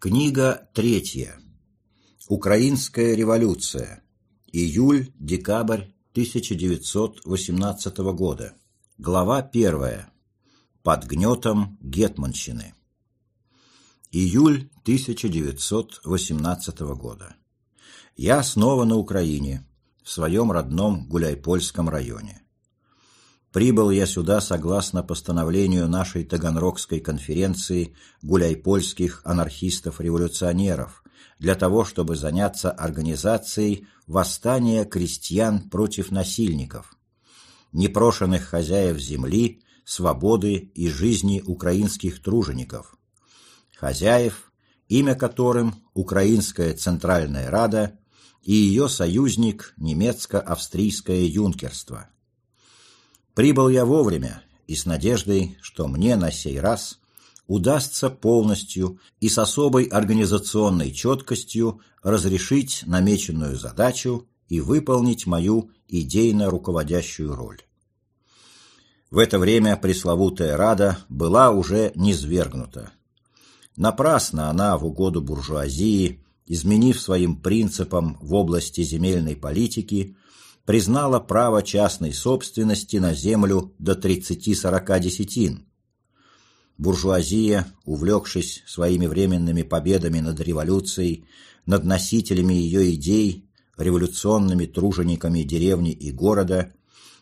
Книга третья. Украинская революция. Июль-декабрь 1918 года. Глава первая. Под гнетом Гетманщины. Июль 1918 года. Я снова на Украине, в своем родном Гуляйпольском районе. Прибыл я сюда согласно постановлению нашей Таганрогской конференции гуляйпольских анархистов-революционеров для того, чтобы заняться организацией восстания крестьян против насильников, непрошенных хозяев земли, свободы и жизни украинских тружеников, хозяев, имя которым Украинская Центральная Рада и ее союзник немецко-австрийское юнкерство – Прибыл я вовремя и с надеждой, что мне на сей раз удастся полностью и с особой организационной четкостью разрешить намеченную задачу и выполнить мою идейно руководящую роль. В это время пресловутая Рада была уже низвергнута. Напрасно она в угоду буржуазии, изменив своим принципам в области земельной политики, признала право частной собственности на землю до 30-40 десятин. Буржуазия, увлекшись своими временными победами над революцией, над носителями ее идей, революционными тружениками деревни и города,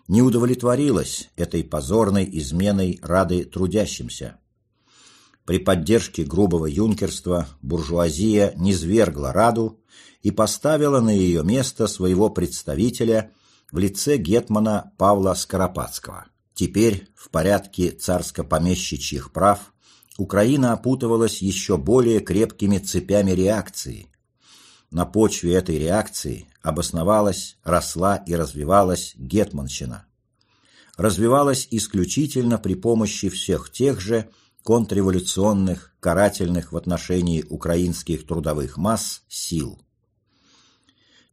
не удовлетворилась этой позорной изменой Рады трудящимся. При поддержке грубого юнкерства буржуазия низвергла Раду и поставила на ее место своего представителя в лице гетмана Павла Скоропадского. Теперь, в порядке царско-помещичьих прав, Украина опутывалась еще более крепкими цепями реакции. На почве этой реакции обосновалась, росла и развивалась гетманщина. Развивалась исключительно при помощи всех тех же контрреволюционных, карательных в отношении украинских трудовых масс сил.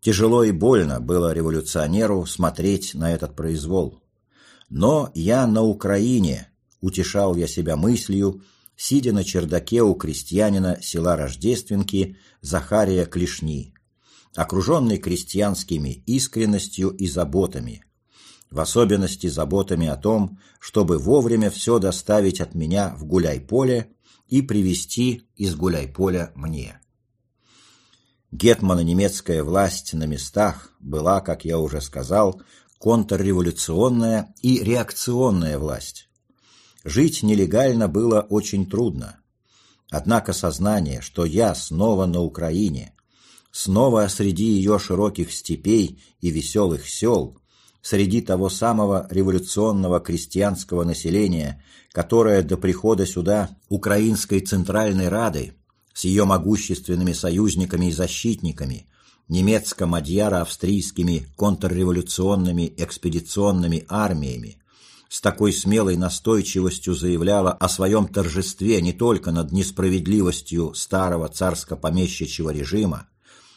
Тяжело и больно было революционеру смотреть на этот произвол. Но я на Украине, утешал я себя мыслью, сидя на чердаке у крестьянина села Рождественки Захария Клешни, окруженный крестьянскими искренностью и заботами, в особенности заботами о том, чтобы вовремя все доставить от меня в гуляй-поле и привезти из гуляй-поля мне. Гетмано-немецкая власть на местах была, как я уже сказал, контрреволюционная и реакционная власть. Жить нелегально было очень трудно. Однако сознание, что я снова на Украине, снова среди ее широких степей и веселых сел, среди того самого революционного крестьянского населения, которое до прихода сюда Украинской Центральной Рады с ее могущественными союзниками и защитниками, немецко-мадьяро-австрийскими контрреволюционными экспедиционными армиями, с такой смелой настойчивостью заявляла о своем торжестве не только над несправедливостью старого царско-помещичьего режима,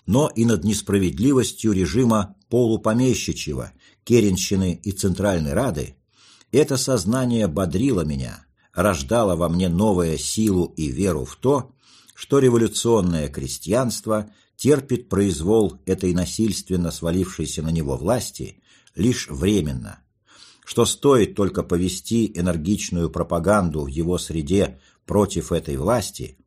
но и над несправедливостью режима полупомещичьего, Керенщины и Центральной Рады, это сознание бодрило меня, рождало во мне новую силу и веру в то, что революционное крестьянство терпит произвол этой насильственно свалившейся на него власти лишь временно, что стоит только повести энергичную пропаганду в его среде против этой власти,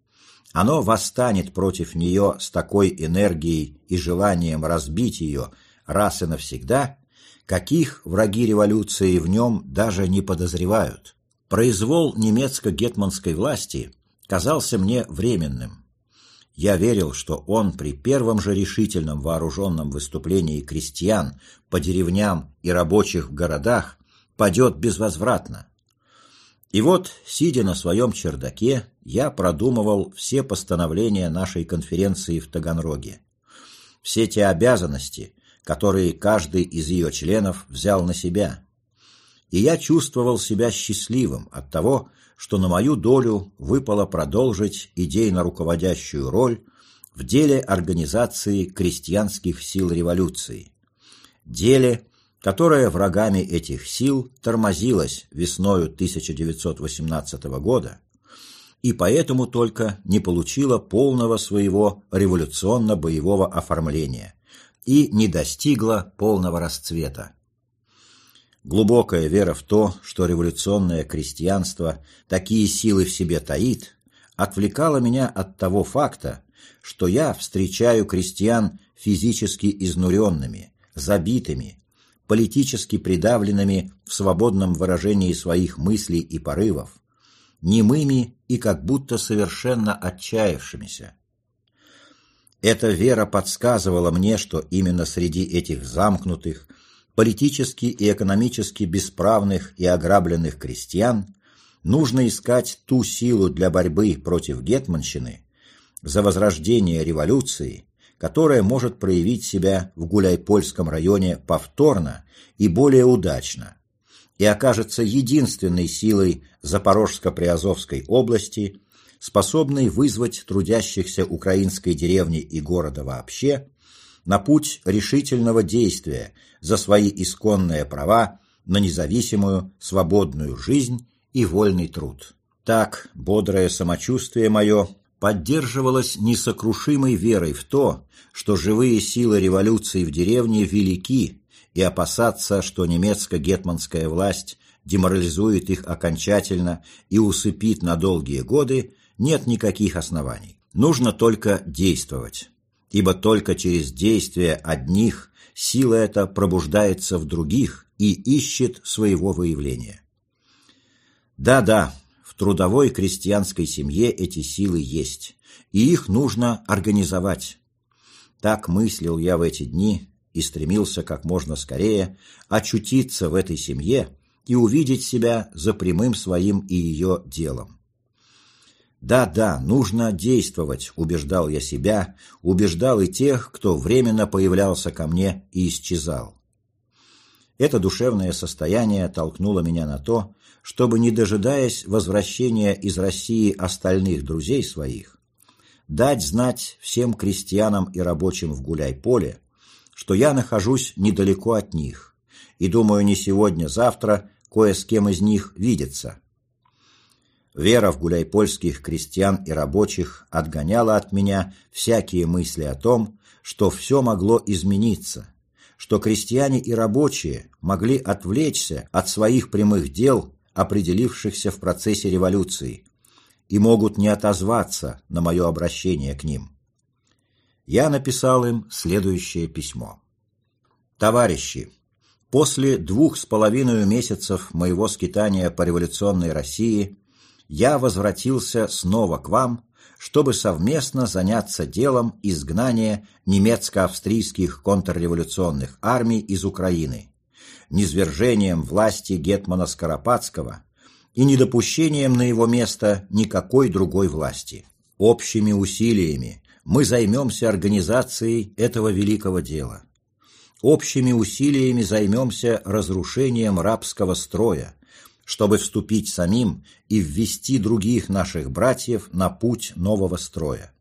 оно восстанет против нее с такой энергией и желанием разбить ее раз и навсегда, каких враги революции в нем даже не подозревают. Произвол немецко-гетманской власти казался мне временным. Я верил, что он при первом же решительном вооруженном выступлении крестьян по деревням и рабочих в городах падет безвозвратно. И вот, сидя на своем чердаке, я продумывал все постановления нашей конференции в Таганроге. Все те обязанности, которые каждый из ее членов взял на себя. И я чувствовал себя счастливым от того, что на мою долю выпало продолжить идейно руководящую роль в деле организации крестьянских сил революции. Деле, которое врагами этих сил тормозилось весною 1918 года, и поэтому только не получила полного своего революционно-боевого оформления и не достигла полного расцвета. Глубокая вера в то, что революционное крестьянство такие силы в себе таит, отвлекала меня от того факта, что я встречаю крестьян физически изнуренными, забитыми, политически придавленными в свободном выражении своих мыслей и порывов, немыми и как будто совершенно отчаявшимися. Эта вера подсказывала мне, что именно среди этих замкнутых, политически и экономически бесправных и ограбленных крестьян нужно искать ту силу для борьбы против гетманщины, за возрождение революции, которая может проявить себя в Гуляйпольском районе повторно и более удачно, и окажется единственной силой Запорожско-Приазовской области, способной вызвать трудящихся украинской деревни и города вообще на путь решительного действия за свои исконные права на независимую, свободную жизнь и вольный труд. Так бодрое самочувствие мое поддерживалось несокрушимой верой в то, что живые силы революции в деревне велики, и опасаться, что немецко-гетманская власть деморализует их окончательно и усыпит на долгие годы, нет никаких оснований. Нужно только действовать, ибо только через действие одних сила эта пробуждается в других и ищет своего выявления. Да-да, в трудовой крестьянской семье эти силы есть, и их нужно организовать. Так мыслил я в эти дни и стремился как можно скорее очутиться в этой семье и увидеть себя за прямым своим и ее делом. Да-да, нужно действовать, убеждал я себя, убеждал и тех, кто временно появлялся ко мне и исчезал. Это душевное состояние толкнуло меня на то, чтобы, не дожидаясь возвращения из России остальных друзей своих, дать знать всем крестьянам и рабочим в Гуляй-Поле, что я нахожусь недалеко от них, и думаю, не сегодня-завтра кое с кем из них видеться. Вера в гуляйпольских крестьян и рабочих отгоняла от меня всякие мысли о том, что все могло измениться, что крестьяне и рабочие могли отвлечься от своих прямых дел, определившихся в процессе революции, и могут не отозваться на мое обращение к ним я написал им следующее письмо. «Товарищи, после двух с половиной месяцев моего скитания по революционной России я возвратился снова к вам, чтобы совместно заняться делом изгнания немецко-австрийских контрреволюционных армий из Украины, низвержением власти Гетмана Скоропадского и недопущением на его место никакой другой власти. Общими усилиями мы займемся организацией этого великого дела. Общими усилиями займемся разрушением рабского строя, чтобы вступить самим и ввести других наших братьев на путь нового строя.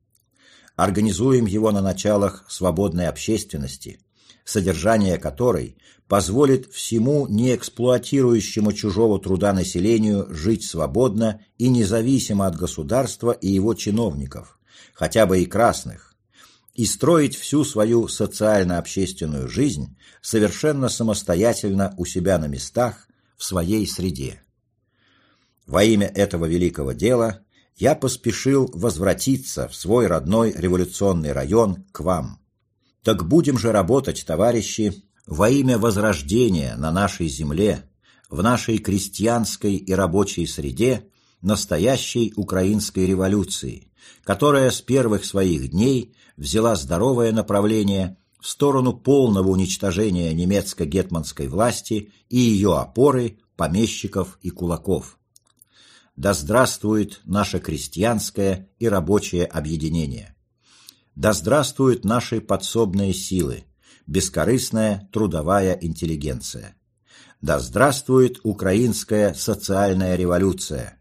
Организуем его на началах свободной общественности, содержание которой позволит всему неэксплуатирующему чужого труда населению жить свободно и независимо от государства и его чиновников, хотя бы и красных, и строить всю свою социально-общественную жизнь совершенно самостоятельно у себя на местах, в своей среде. Во имя этого великого дела я поспешил возвратиться в свой родной революционный район к вам. Так будем же работать, товарищи, во имя возрождения на нашей земле, в нашей крестьянской и рабочей среде настоящей украинской революции, которая с первых своих дней взяла здоровое направление в сторону полного уничтожения немецко-гетманской власти и ее опоры, помещиков и кулаков. Да здравствует наше крестьянское и рабочее объединение! Да здравствуют наши подсобные силы, бескорыстная трудовая интеллигенция! Да здравствует украинская социальная революция!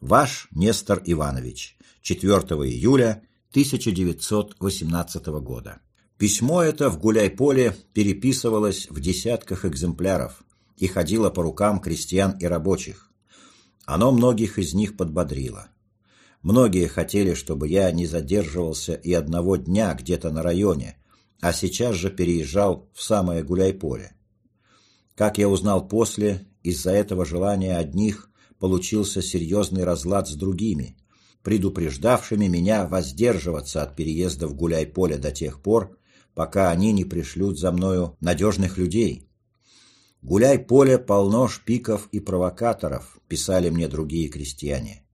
Ваш Нестор Иванович, 4 июля 1918 года. Письмо это в Гуляй-Поле переписывалось в десятках экземпляров и ходило по рукам крестьян и рабочих. Оно многих из них подбодрило. Многие хотели, чтобы я не задерживался и одного дня где-то на районе, а сейчас же переезжал в самое гуляй-поле. Как я узнал после, из-за этого желания одних получился серьезный разлад с другими, предупреждавшими меня воздерживаться от переезда в гуляй-поле до тех пор, пока они не пришлют за мною надежных людей. «Гуляй-поле полно шпиков и провокаторов», – писали мне другие крестьяне.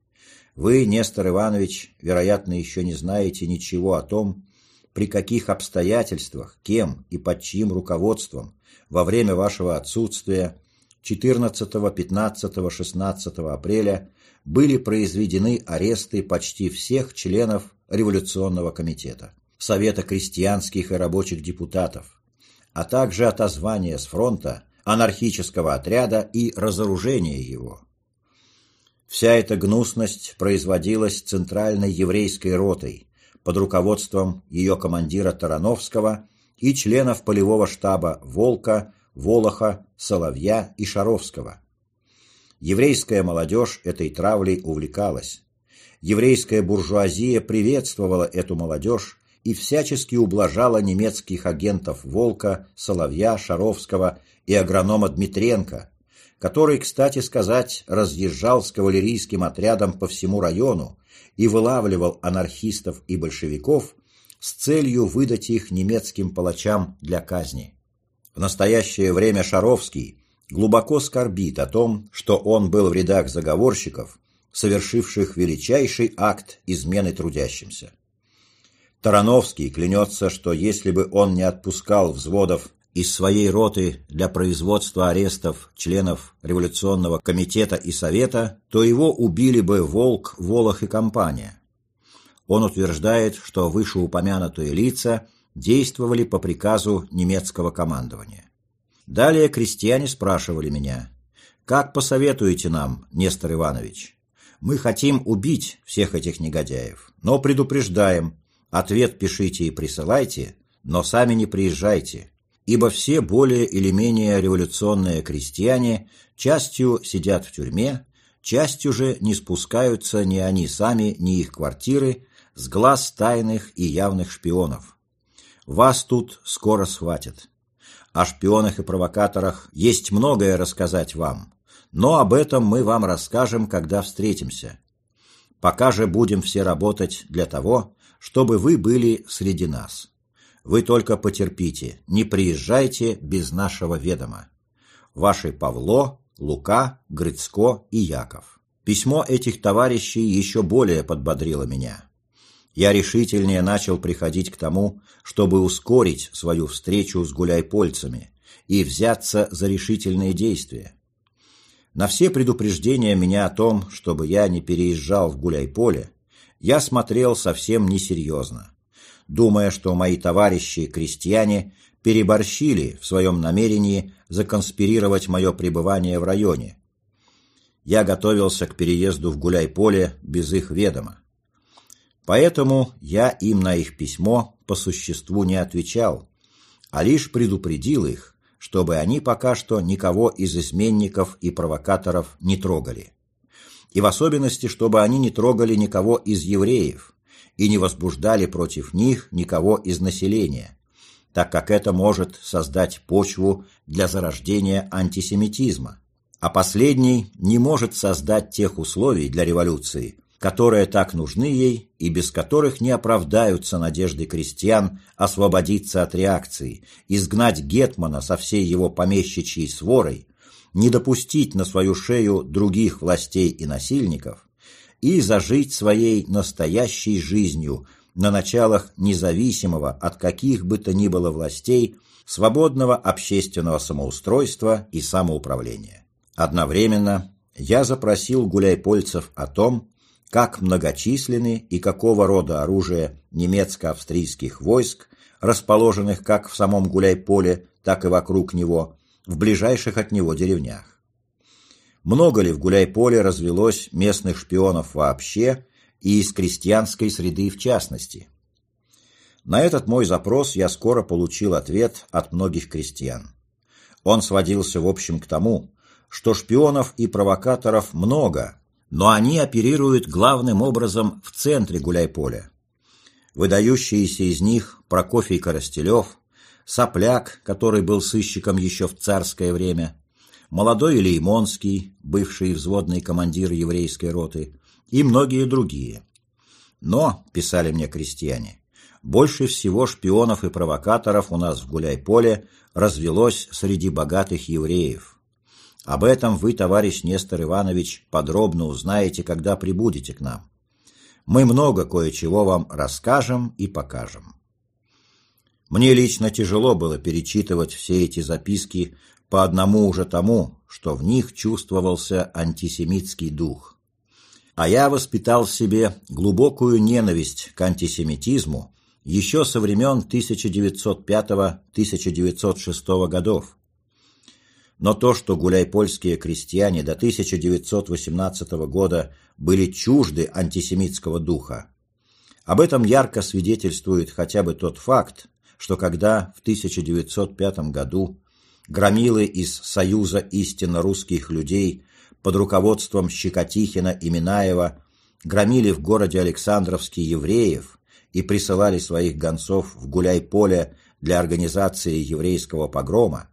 «Вы, Нестор Иванович, вероятно, еще не знаете ничего о том, при каких обстоятельствах, кем и под чьим руководством во время вашего отсутствия 14, 15, 16 апреля были произведены аресты почти всех членов Революционного комитета, Совета крестьянских и рабочих депутатов, а также отозвание с фронта анархического отряда и разоружение его. Вся эта гнусность производилась Центральной еврейской ротой под руководством ее командира Тарановского и членов полевого штаба Волка, Волоха, Соловья и Шаровского. Еврейская молодежь этой травлей увлекалась. Еврейская буржуазия приветствовала эту молодежь и всячески ублажала немецких агентов Волка, Соловья, Шаровского и агронома Дмитренко, который, кстати сказать, разъезжал с кавалерийским отрядом по всему району и вылавливал анархистов и большевиков с целью выдать их немецким палачам для казни. В настоящее время Шаровский глубоко скорбит о том, что он был в рядах заговорщиков, совершивших величайший акт измены трудящимся. Тарановский клянется, что если бы он не отпускал взводов из своей роты для производства арестов членов революционного комитета и совета, то его убили бы Волк, Волох и компания. Он утверждает, что вышеупомянутые лица действовали по приказу немецкого командования. Далее крестьяне спрашивали меня, «Как посоветуете нам, Нестор Иванович? Мы хотим убить всех этих негодяев, но предупреждаем, ответ пишите и присылайте, но сами не приезжайте, ибо все более или менее революционные крестьяне частью сидят в тюрьме, частью же не спускаются ни они сами, ни их квартиры с глаз тайных и явных шпионов. Вас тут скоро схватят. О шпионах и провокаторах есть многое рассказать вам, но об этом мы вам расскажем, когда встретимся. Пока же будем все работать для того, чтобы вы были среди нас. Вы только потерпите, не приезжайте без нашего ведома. Ваши Павло, Лука, Грицко и Яков. Письмо этих товарищей еще более подбодрило меня я решительнее начал приходить к тому, чтобы ускорить свою встречу с гуляйпольцами и взяться за решительные действия. На все предупреждения меня о том, чтобы я не переезжал в гуляйполе, я смотрел совсем несерьезно, думая, что мои товарищи-крестьяне переборщили в своем намерении законспирировать мое пребывание в районе. Я готовился к переезду в гуляйполе без их ведома. Поэтому я им на их письмо по существу не отвечал, а лишь предупредил их, чтобы они пока что никого из изменников и провокаторов не трогали. И в особенности, чтобы они не трогали никого из евреев и не возбуждали против них никого из населения, так как это может создать почву для зарождения антисемитизма, а последний не может создать тех условий для революции, которые так нужны ей и без которых не оправдаются надежды крестьян освободиться от реакции, изгнать Гетмана со всей его помещичьей сворой, не допустить на свою шею других властей и насильников и зажить своей настоящей жизнью на началах независимого от каких бы то ни было властей свободного общественного самоустройства и самоуправления. Одновременно я запросил гуляйпольцев о том, как многочисленны и какого рода оружие немецко-австрийских войск, расположенных как в самом Гуляйполе, так и вокруг него, в ближайших от него деревнях. Много ли в Гуляйполе развелось местных шпионов вообще и из крестьянской среды в частности? На этот мой запрос я скоро получил ответ от многих крестьян. Он сводился в общем к тому, что шпионов и провокаторов много, но они оперируют главным образом в центре гуляй-поля. Выдающиеся из них Прокофий Коростелев, Сопляк, который был сыщиком еще в царское время, молодой Леймонский, бывший взводный командир еврейской роты, и многие другие. Но, писали мне крестьяне, больше всего шпионов и провокаторов у нас в Гуляй-Поле развелось среди богатых евреев. Об этом вы, товарищ Нестор Иванович, подробно узнаете, когда прибудете к нам. Мы много кое-чего вам расскажем и покажем. Мне лично тяжело было перечитывать все эти записки по одному уже тому, что в них чувствовался антисемитский дух. А я воспитал в себе глубокую ненависть к антисемитизму еще со времен 1905-1906 годов. Но то, что гуляйпольские крестьяне до 1918 года были чужды антисемитского духа, об этом ярко свидетельствует хотя бы тот факт, что когда в 1905 году громилы из Союза истинно русских людей под руководством Щекотихина и Минаева громили в городе Александровске евреев и присылали своих гонцов в Гуляй-Поле для организации еврейского погрома,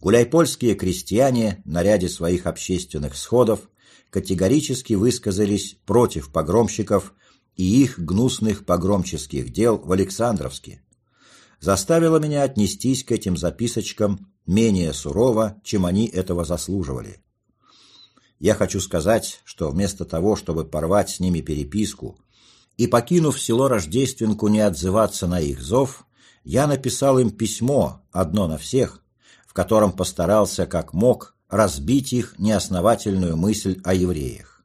гуляйпольские крестьяне на ряде своих общественных сходов категорически высказались против погромщиков и их гнусных погромческих дел в Александровске, заставило меня отнестись к этим записочкам менее сурово, чем они этого заслуживали. Я хочу сказать, что вместо того, чтобы порвать с ними переписку и, покинув село Рождественку, не отзываться на их зов, я написал им письмо, одно на всех, в котором постарался как мог разбить их неосновательную мысль о евреях.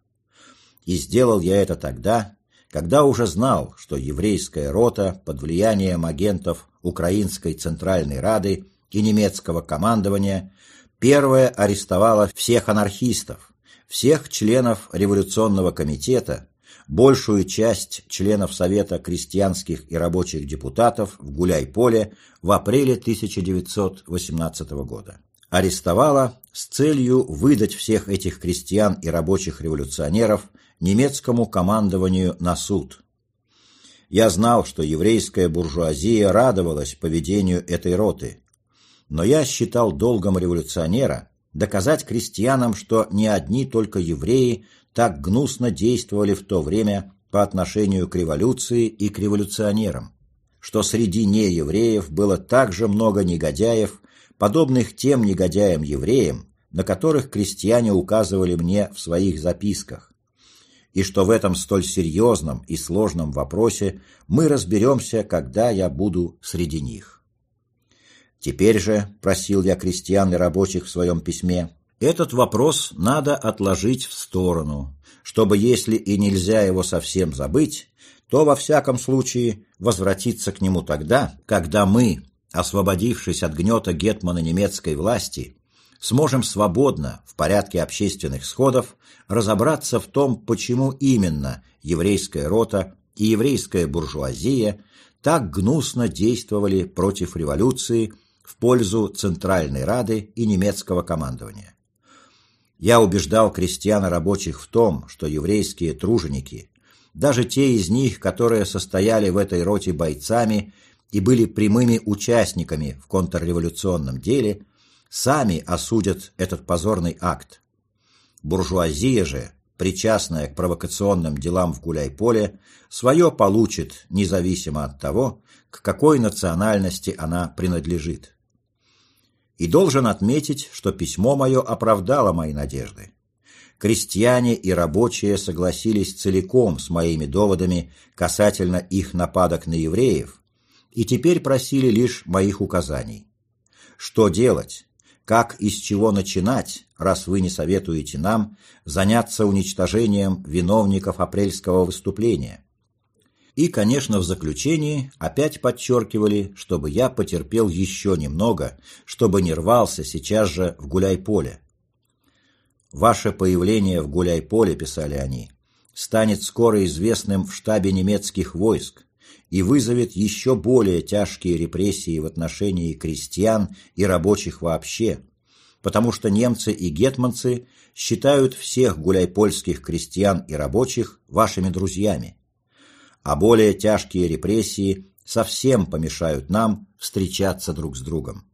И сделал я это тогда, когда уже знал, что еврейская рота под влиянием агентов Украинской Центральной Рады и немецкого командования первая арестовала всех анархистов, всех членов революционного комитета, большую часть членов Совета крестьянских и рабочих депутатов в Гуляй-Поле в апреле 1918 года. Арестовала с целью выдать всех этих крестьян и рабочих революционеров немецкому командованию на суд. Я знал, что еврейская буржуазия радовалась поведению этой роты, но я считал долгом революционера доказать крестьянам, что не одни только евреи так гнусно действовали в то время по отношению к революции и к революционерам, что среди неевреев было также много негодяев, подобных тем негодяям-евреям, на которых крестьяне указывали мне в своих записках, и что в этом столь серьезном и сложном вопросе мы разберемся, когда я буду среди них. Теперь же, просил я крестьян и рабочих в своем письме, этот вопрос надо отложить в сторону, чтобы, если и нельзя его совсем забыть, то во всяком случае возвратиться к нему тогда, когда мы, освободившись от гнета гетмана немецкой власти, сможем свободно, в порядке общественных сходов, разобраться в том, почему именно еврейская рота и еврейская буржуазия так гнусно действовали против революции в пользу Центральной Рады и немецкого командования. Я убеждал крестьян и рабочих в том, что еврейские труженики, даже те из них, которые состояли в этой роте бойцами и были прямыми участниками в контрреволюционном деле, сами осудят этот позорный акт. Буржуазия же, причастная к провокационным делам в Гуляй-Поле, свое получит, независимо от того, к какой национальности она принадлежит. И должен отметить, что письмо мое оправдало мои надежды. Крестьяне и рабочие согласились целиком с моими доводами касательно их нападок на евреев и теперь просили лишь моих указаний. Что делать? Как и с чего начинать, раз вы не советуете нам заняться уничтожением виновников апрельского выступления? И, конечно, в заключении опять подчеркивали, чтобы я потерпел еще немного, чтобы не рвался сейчас же в гуляй-поле. «Ваше появление в гуляй-поле», — писали они, — «станет скоро известным в штабе немецких войск и вызовет еще более тяжкие репрессии в отношении крестьян и рабочих вообще, потому что немцы и гетманцы считают всех гуляйпольских крестьян и рабочих вашими друзьями, а более тяжкие репрессии совсем помешают нам встречаться друг с другом.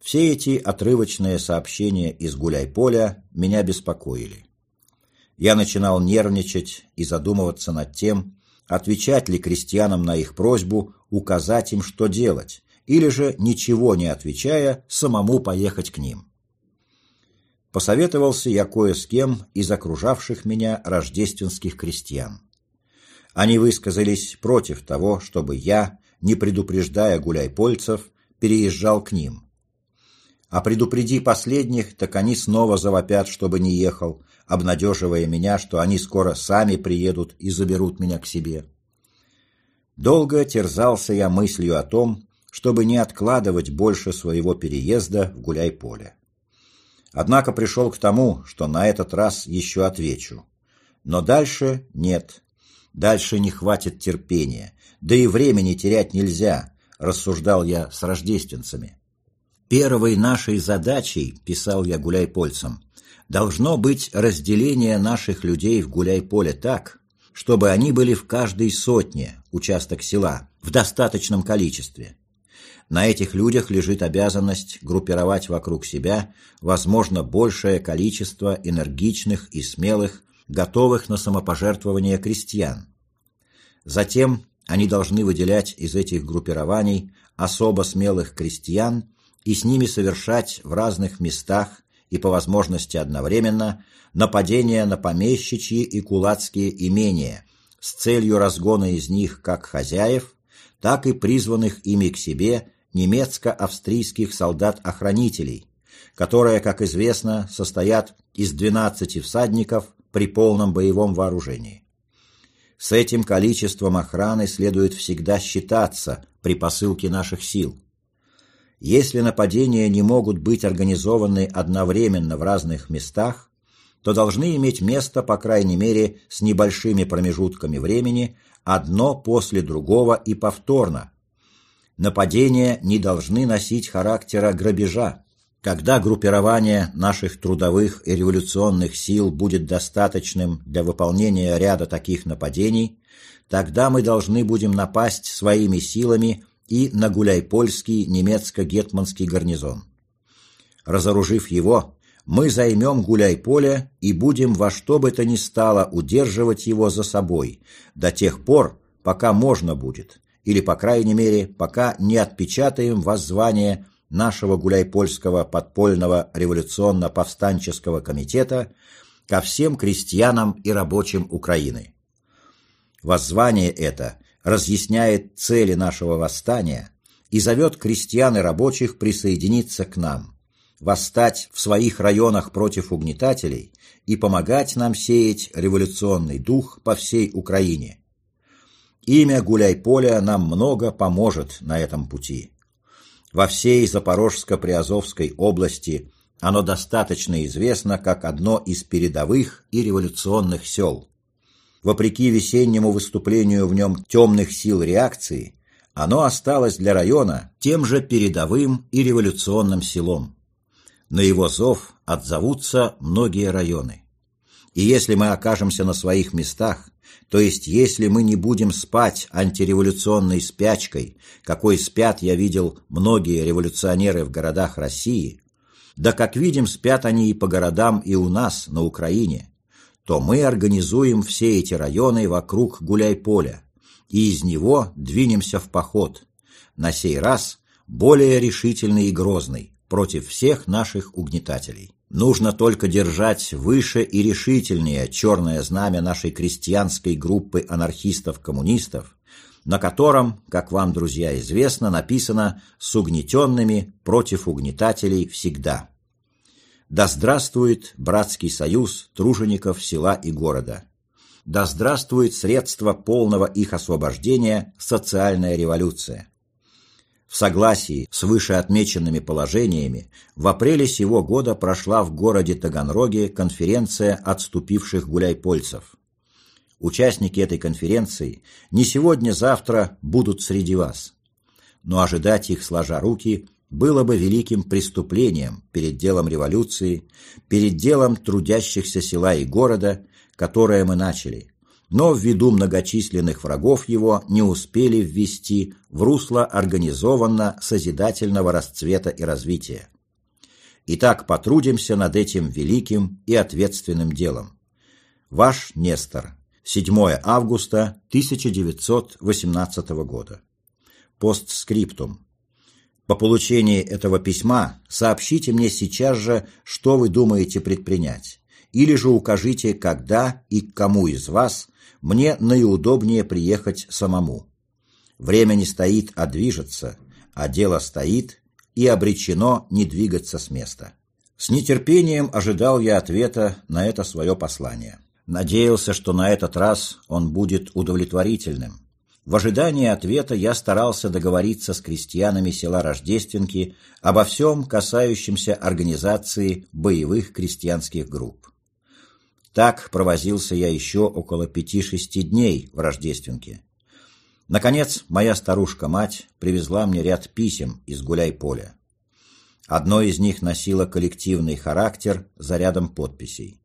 Все эти отрывочные сообщения из гуляй-поля меня беспокоили. Я начинал нервничать и задумываться над тем, отвечать ли крестьянам на их просьбу указать им, что делать, или же, ничего не отвечая, самому поехать к ним. Посоветовался я кое с кем из окружавших меня рождественских крестьян. Они высказались против того, чтобы я, не предупреждая гуляйпольцев, переезжал к ним. А предупреди последних, так они снова завопят, чтобы не ехал, обнадеживая меня, что они скоро сами приедут и заберут меня к себе. Долго терзался я мыслью о том, чтобы не откладывать больше своего переезда в гуляй-поле. Однако пришел к тому, что на этот раз еще отвечу. Но дальше нет. Дальше не хватит терпения. Да и времени терять нельзя, рассуждал я с рождественцами. Первой нашей задачей, писал я гуляйпольцам, должно быть разделение наших людей в гуляй-поле так, чтобы они были в каждой сотне участок села в достаточном количестве, на этих людях лежит обязанность группировать вокруг себя, возможно, большее количество энергичных и смелых, готовых на самопожертвование крестьян. Затем они должны выделять из этих группирований особо смелых крестьян и с ними совершать в разных местах и по возможности одновременно нападения на помещичьи и кулацкие имения с целью разгона из них как хозяев, так и призванных ими к себе немецко-австрийских солдат-охранителей, которые, как известно, состоят из 12 всадников при полном боевом вооружении. С этим количеством охраны следует всегда считаться при посылке наших сил. Если нападения не могут быть организованы одновременно в разных местах, то должны иметь место, по крайней мере, с небольшими промежутками времени, одно после другого и повторно, нападения не должны носить характера грабежа. Когда группирование наших трудовых и революционных сил будет достаточным для выполнения ряда таких нападений, тогда мы должны будем напасть своими силами и на Гуляйпольский немецко-гетманский гарнизон. Разоружив его, мы займем Гуляйполе и будем во что бы то ни стало удерживать его за собой до тех пор, пока можно будет, или, по крайней мере, пока не отпечатаем воззвание нашего гуляйпольского подпольного революционно-повстанческого комитета ко всем крестьянам и рабочим Украины. Воззвание это разъясняет цели нашего восстания и зовет крестьян и рабочих присоединиться к нам, восстать в своих районах против угнетателей и помогать нам сеять революционный дух по всей Украине – Имя Гуляйполя нам много поможет на этом пути. Во всей Запорожско-Приазовской области оно достаточно известно как одно из передовых и революционных сел. Вопреки весеннему выступлению в нем темных сил реакции, оно осталось для района тем же передовым и революционным селом. На его зов отзовутся многие районы. И если мы окажемся на своих местах, то есть, если мы не будем спать антиреволюционной спячкой, какой спят, я видел, многие революционеры в городах России, да как видим, спят они и по городам и у нас, на Украине, то мы организуем все эти районы вокруг Гуляй-поля, и из него двинемся в поход, на сей раз более решительный и грозный, против всех наших угнетателей. Нужно только держать выше и решительнее черное знамя нашей крестьянской группы анархистов-коммунистов, на котором, как вам, друзья, известно, написано «с угнетенными против угнетателей всегда». Да здравствует братский союз тружеников села и города. Да здравствует средство полного их освобождения социальная революция. В согласии с вышеотмеченными положениями в апреле сего года прошла в городе Таганроге конференция отступивших гуляйпольцев. Участники этой конференции не сегодня-завтра будут среди вас. Но ожидать их сложа руки было бы великим преступлением перед делом революции, перед делом трудящихся села и города, которое мы начали, но ввиду многочисленных врагов его не успели ввести в русло организованно-созидательного расцвета и развития. Итак, потрудимся над этим великим и ответственным делом. Ваш Нестор. 7 августа 1918 года. Постскриптум. По получении этого письма сообщите мне сейчас же, что вы думаете предпринять, или же укажите, когда и к кому из вас мне наиудобнее приехать самому. Время не стоит, а движется, а дело стоит и обречено не двигаться с места. С нетерпением ожидал я ответа на это свое послание. Надеялся, что на этот раз он будет удовлетворительным, в ожидании ответа я старался договориться с крестьянами села Рождественки обо всем, касающемся организации боевых крестьянских групп. Так провозился я еще около пяти-шести дней в Рождественке. Наконец, моя старушка-мать привезла мне ряд писем из Гуляй-Поля. Одно из них носило коллективный характер за рядом подписей.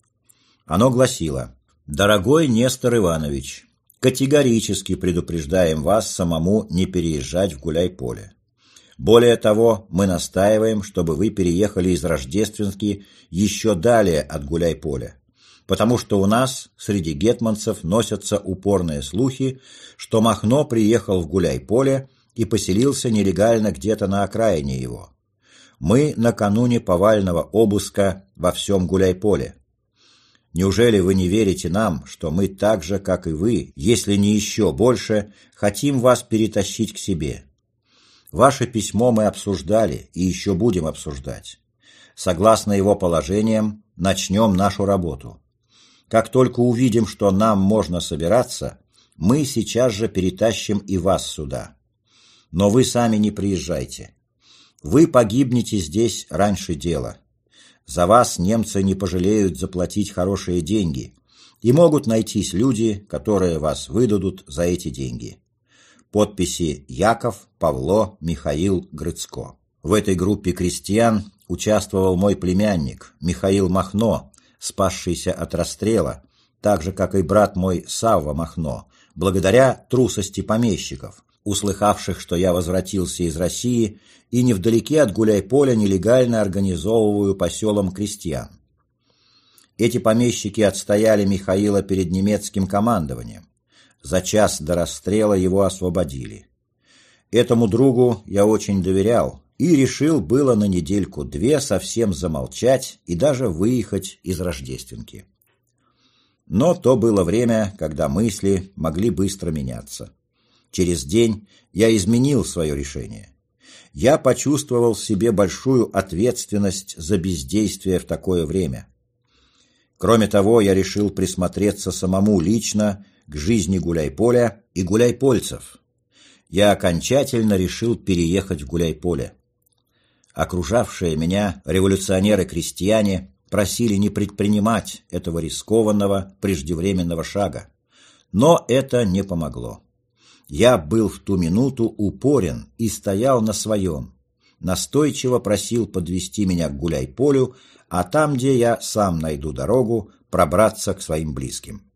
Оно гласило «Дорогой Нестор Иванович, Категорически предупреждаем вас самому не переезжать в Гуляй-Поле. Более того, мы настаиваем, чтобы вы переехали из Рождественки еще далее от Гуляй-Поля, потому что у нас среди гетманцев носятся упорные слухи, что Махно приехал в Гуляй-Поле и поселился нелегально где-то на окраине его. Мы накануне повального обыска во всем Гуляй-Поле. Неужели вы не верите нам, что мы так же, как и вы, если не еще больше, хотим вас перетащить к себе? Ваше письмо мы обсуждали и еще будем обсуждать. Согласно его положениям, начнем нашу работу. Как только увидим, что нам можно собираться, мы сейчас же перетащим и вас сюда. Но вы сами не приезжайте. Вы погибнете здесь раньше дела. За вас немцы не пожалеют заплатить хорошие деньги, и могут найтись люди, которые вас выдадут за эти деньги. Подписи Яков, Павло, Михаил, Грыцко. В этой группе крестьян участвовал мой племянник Михаил Махно, спасшийся от расстрела, так же, как и брат мой Савва Махно, благодаря трусости помещиков, услыхавших, что я возвратился из России и невдалеке от Гуляй-Поля нелегально организовываю поселом крестьян. Эти помещики отстояли Михаила перед немецким командованием. За час до расстрела его освободили. Этому другу я очень доверял и решил было на недельку-две совсем замолчать и даже выехать из Рождественки. Но то было время, когда мысли могли быстро меняться. Через день я изменил свое решение. Я почувствовал в себе большую ответственность за бездействие в такое время. Кроме того, я решил присмотреться самому лично к жизни Гуляйполя и гуляйпольцев. Я окончательно решил переехать в Гуляйполе. Окружавшие меня революционеры-крестьяне просили не предпринимать этого рискованного преждевременного шага. Но это не помогло. Я был в ту минуту упорен и стоял на своем. Настойчиво просил подвести меня к гуляй-полю, а там, где я сам найду дорогу, пробраться к своим близким.